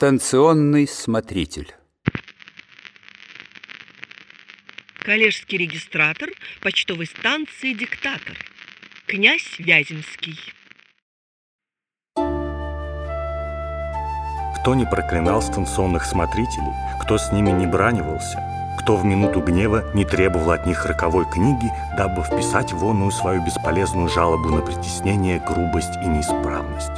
Станционный смотритель. Коллежский регистратор почтовой станции «Диктатор». Князь Вяземский. Кто не проклинал станционных смотрителей, кто с ними не бранивался, кто в минуту гнева не требовал от них роковой книги, дабы вписать в онную свою бесполезную жалобу на притеснение, грубость и неисправность.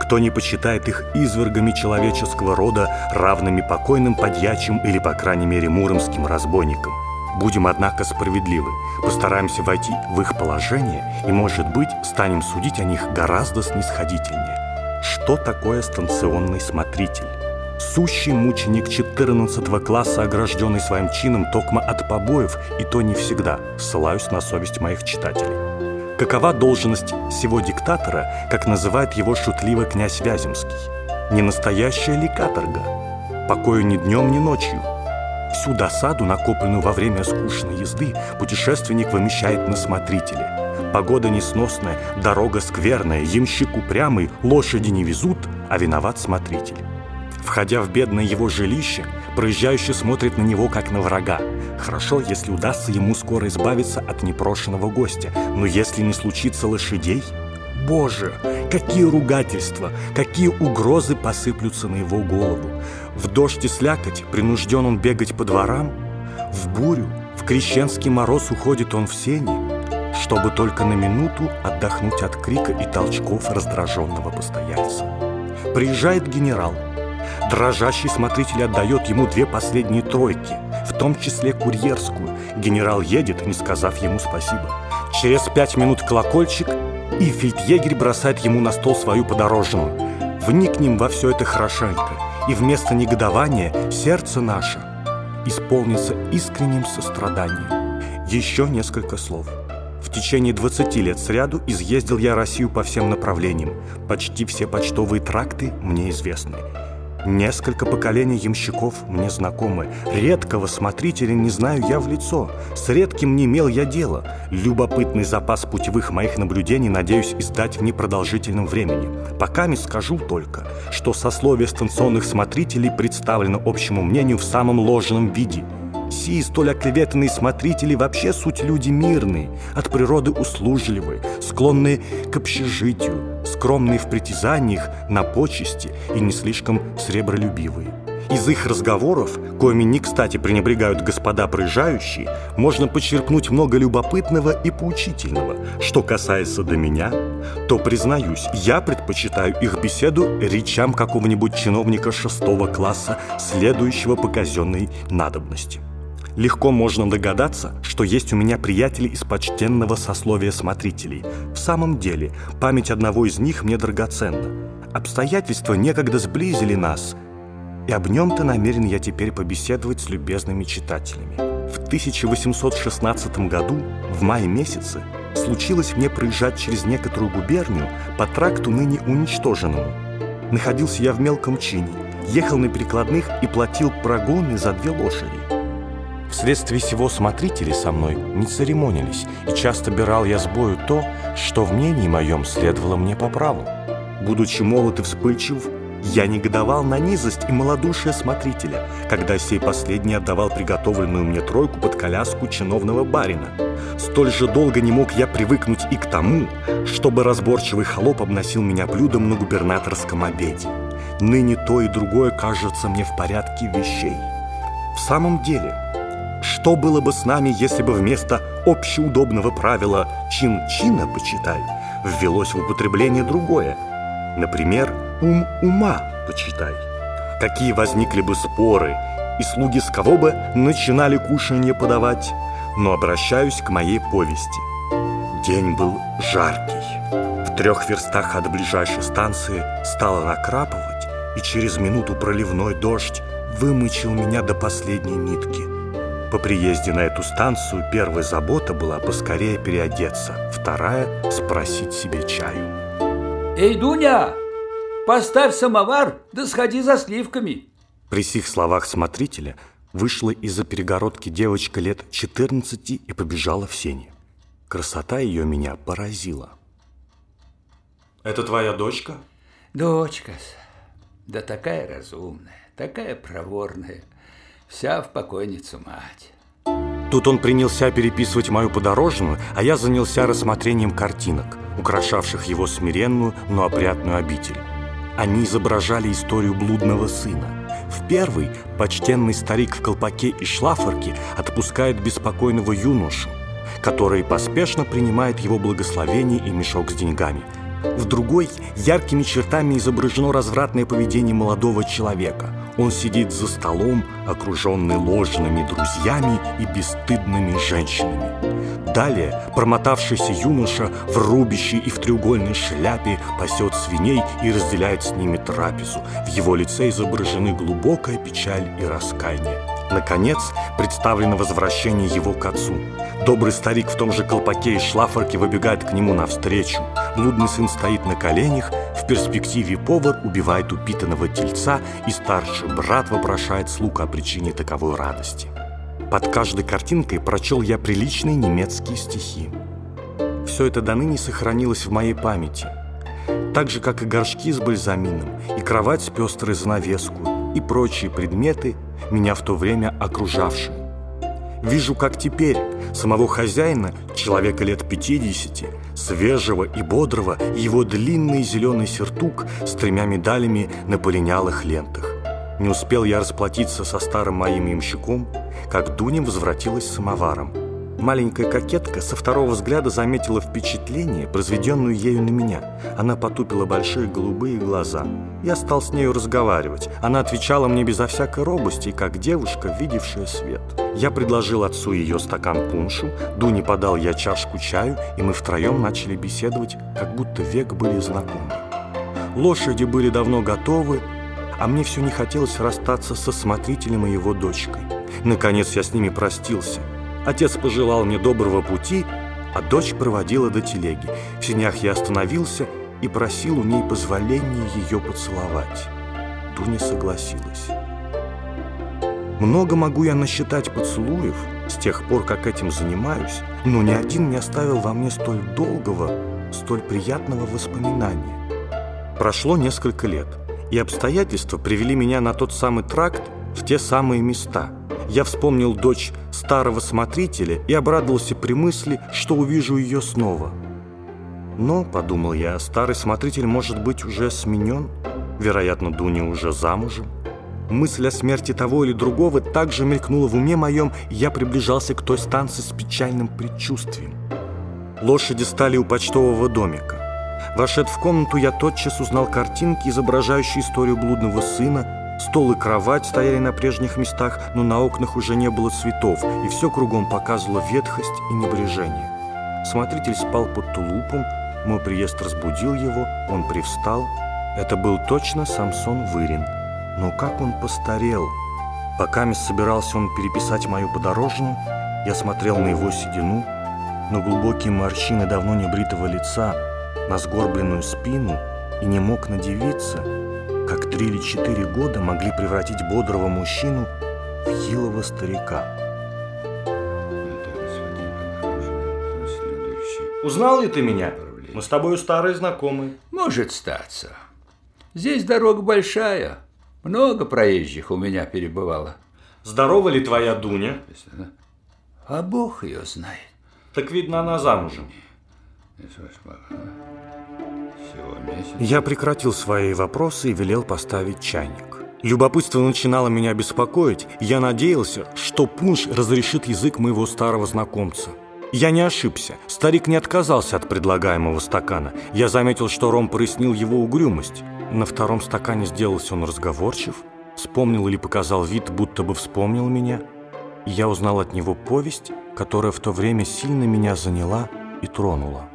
Кто не почитает их извергами человеческого рода, равными покойным подьячим или, по крайней мере, муромским разбойникам. Будем, однако, справедливы, постараемся войти в их положение и, может быть, станем судить о них гораздо снисходительнее. Что такое станционный смотритель? Сущий мученик 14 класса, огражденный своим чином токмо от побоев, и то не всегда, ссылаюсь на совесть моих читателей. Какова должность всего диктатора, как называет его шутливо князь Вяземский? Не настоящая ли каторга? Покою ни днем, ни ночью. Всю досаду, накопленную во время скучной езды, путешественник вымещает на смотрителе. Погода несносная, дорога скверная, ямщик упрямый, лошади не везут, а виноват смотритель. Входя в бедное его жилище, проезжающий смотрит на него как на врага. Хорошо, если удастся ему скоро избавиться от непрошенного гостя, но если не случится лошадей... Боже, какие ругательства, какие угрозы посыплются на его голову. В дождь и слякоть принужден он бегать по дворам, в бурю, в крещенский мороз уходит он в сени, чтобы только на минуту отдохнуть от крика и толчков раздраженного постояльца. Приезжает генерал – Дрожащий смотритель отдает ему две последние тройки, в том числе курьерскую. Генерал едет, не сказав ему спасибо. Через пять минут колокольчик, и фельдъегерь бросает ему на стол свою подорожную. Вникнем во все это хорошенько, и вместо негодования сердце наше исполнится искренним состраданием. Еще несколько слов. В течение 20 лет сряду изъездил я Россию по всем направлениям. Почти все почтовые тракты мне известны. Несколько поколений ямщиков мне знакомы. Редкого смотрителя не знаю я в лицо. С редким не имел я дело. Любопытный запас путевых моих наблюдений надеюсь издать в непродолжительном времени. Пока не скажу только, что сословие станционных смотрителей представлено общему мнению в самом ложном виде – Сии столь оклеветанные смотрители вообще суть люди мирные, от природы услужливые, склонные к общежитию, скромные в притязаниях на почести и не слишком сребролюбивые. Из их разговоров, коими не кстати пренебрегают господа проезжающие, можно почерпнуть много любопытного и поучительного. Что касается до меня, то, признаюсь, я предпочитаю их беседу речам какого-нибудь чиновника шестого класса, следующего по казенной надобности. Легко можно догадаться, что есть у меня приятели из почтенного сословия смотрителей. В самом деле, память одного из них мне драгоценна. Обстоятельства некогда сблизили нас, и об нем-то намерен я теперь побеседовать с любезными читателями. В 1816 году, в мае месяце, случилось мне проезжать через некоторую губернию по тракту ныне уничтоженному. Находился я в мелком чине, ехал на перекладных и платил прогоны за две лошади. Вследствие всего смотрители со мной не церемонились, и часто бирал я с бою то, что в мнении моем следовало мне по праву. Будучи молод и вспыльчив, я негодовал на низость и малодушие смотрителя, когда сей последний отдавал приготовленную мне тройку под коляску чиновного барина. Столь же долго не мог я привыкнуть и к тому, чтобы разборчивый холоп обносил меня блюдом на губернаторском обеде. Ныне то и другое кажется мне в порядке вещей. В самом деле, что было бы с нами, если бы вместо общеудобного правила «чин-чина почитай» ввелось в употребление другое? Например, «ум ума почитай». Какие возникли бы споры, и слуги с кого бы начинали кушанье подавать? Но обращаюсь к моей повести. День был жаркий. В трех верстах от ближайшей станции стало накрапывать, и через минуту проливной дождь вымочил меня до последней нитки. По приезде на эту станцию первая забота была поскорее переодеться, вторая – спросить себе чаю. «Эй, Дуня, поставь самовар, да сходи за сливками!» При сих словах смотрителя вышла из-за перегородки девочка лет 14 и побежала в сени. Красота ее меня поразила. «Это твоя дочка?» Дочка. Да такая разумная, такая проворная, вся в покойницу мать. Тут он принялся переписывать мою подорожную, а я занялся рассмотрением картинок, украшавших его смиренную, но опрятную обитель. Они изображали историю блудного сына. В первый почтенный старик в колпаке и шлафорке отпускает беспокойного юношу, который поспешно принимает его благословение и мешок с деньгами. В другой яркими чертами изображено развратное поведение молодого человека. Он сидит за столом, окруженный ложными друзьями и бесстыдными женщинами. Далее промотавшийся юноша в рубище и в треугольной шляпе пасет свиней и разделяет с ними трапезу. В его лице изображены глубокая печаль и раскаяние. Наконец, представлено возвращение его к отцу. Добрый старик в том же колпаке и шлафорке выбегает к нему навстречу. Блудный сын стоит на коленях, в перспективе повар убивает упитанного тельца, и старший брат вопрошает слуг о причине таковой радости. Под каждой картинкой прочел я приличные немецкие стихи. Все это до ныне сохранилось в моей памяти. Так же, как и горшки с бальзамином, и кровать с пестрой занавеску, и прочие предметы, меня в то время окружавшие. Вижу, как теперь самого хозяина, человека лет 50, свежего и бодрого, его длинный зеленый сюртук с тремя медалями на полинялых лентах. Не успел я расплатиться со старым моим ямщиком, как Дуня возвратилась самоваром. Маленькая кокетка со второго взгляда заметила впечатление, произведенную ею на меня. Она потупила большие голубые глаза. Я стал с нею разговаривать. Она отвечала мне безо всякой робости, как девушка, видевшая свет. Я предложил отцу ее стакан пуншу, Дуне подал я чашку чаю, и мы втроем начали беседовать, как будто век были знакомы. Лошади были давно готовы, а мне все не хотелось расстаться со смотрителем и его дочкой. Наконец я с ними простился – Отец пожелал мне доброго пути, а дочь проводила до телеги. В сенях я остановился и просил у ней позволения ее поцеловать. Дуня согласилась. Много могу я насчитать поцелуев с тех пор, как этим занимаюсь, но ни один не оставил во мне столь долгого, столь приятного воспоминания. Прошло несколько лет, и обстоятельства привели меня на тот самый тракт в те самые места – я вспомнил дочь старого смотрителя и обрадовался при мысли, что увижу ее снова. Но, подумал я, старый смотритель может быть уже сменен, вероятно, Дуня уже замужем. Мысль о смерти того или другого также мелькнула в уме моем, и я приближался к той станции с печальным предчувствием. Лошади стали у почтового домика. Вошед в комнату, я тотчас узнал картинки, изображающие историю блудного сына, Стол и кровать стояли на прежних местах, но на окнах уже не было цветов, и все кругом показывало ветхость и небрежение. Смотритель спал под тулупом, мой приезд разбудил его, он привстал. Это был точно Самсон Вырин. Но как он постарел! Пока мисс собирался он переписать мою подорожную, я смотрел на его седину, на глубокие морщины давно небритого лица, на сгорбленную спину и не мог надевиться – как три или четыре года могли превратить бодрого мужчину в хилого старика. Узнал ли ты меня? Мы с тобой старые знакомые. Может статься. Здесь дорога большая. Много проезжих у меня перебывало. Здорова ли твоя Дуня? А Бог ее знает. Так видно, она замужем. Я прекратил свои вопросы и велел поставить чайник. Любопытство начинало меня беспокоить, и я надеялся, что пунш разрешит язык моего старого знакомца. Я не ошибся. Старик не отказался от предлагаемого стакана. Я заметил, что ром прояснил его угрюмость. На втором стакане сделался он разговорчив, вспомнил или показал вид, будто бы вспомнил меня. И я узнал от него повесть, которая в то время сильно меня заняла и тронула.